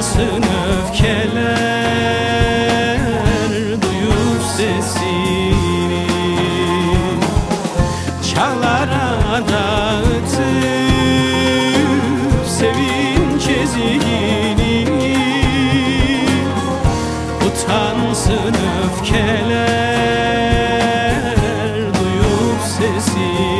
Utansın öfkeler Duyup sesini. Çağlara dağıtıp Sevinç ezgini Utansın öfkeler Duyup sesini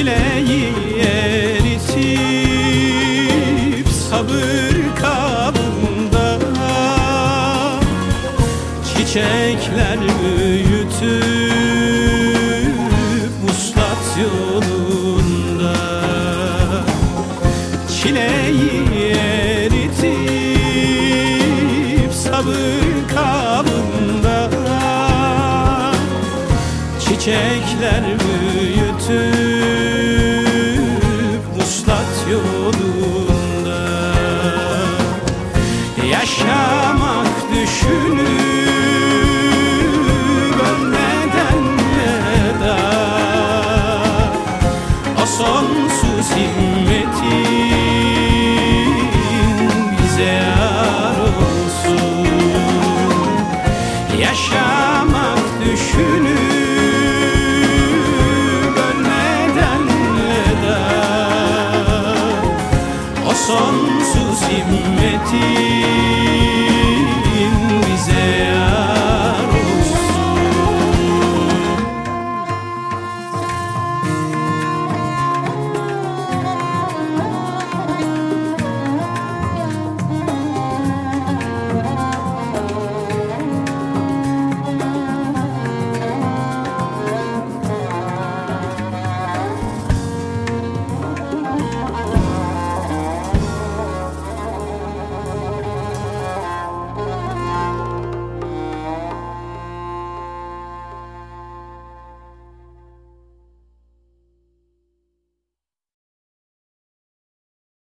Çileyi eritip sabır kabında Çiçekler büyütüp muslat yolunda. Çileyi eritip sabır kabında Çiçekler büyütüp yaşamak düşünüp ölmeden veda O sonsuz himmetin bize yar olsun. Yaşamak düşünüp ölmeden veda O sonsuz himmetin